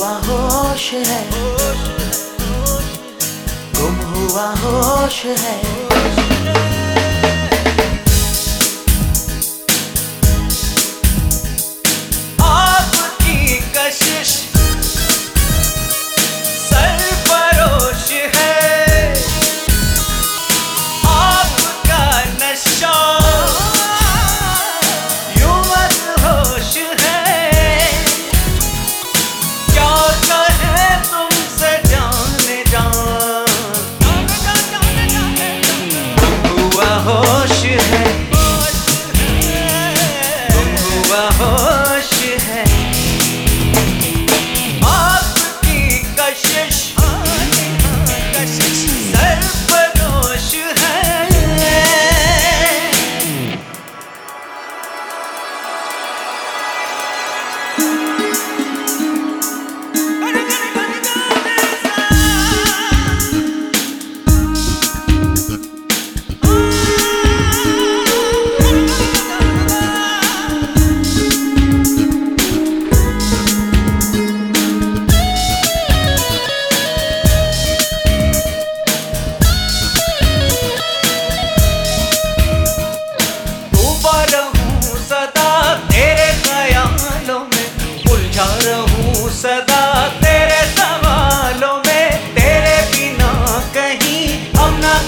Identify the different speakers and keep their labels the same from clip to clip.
Speaker 1: हुआ होश है। गुम हुआ होश है।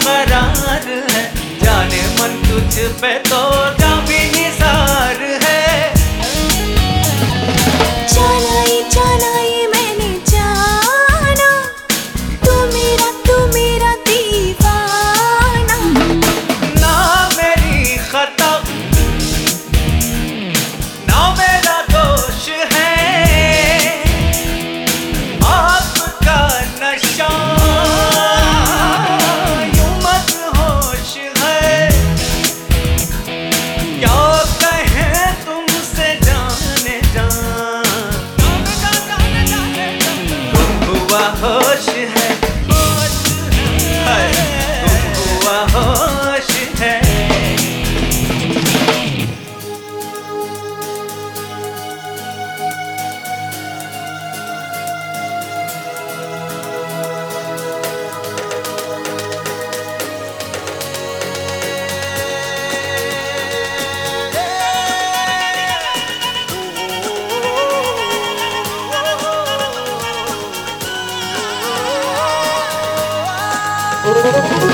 Speaker 1: करार है। जाने मन तुझ पे तो 아. oh you.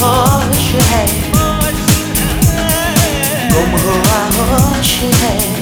Speaker 1: horseshoe head.
Speaker 2: Go my horseshoe head.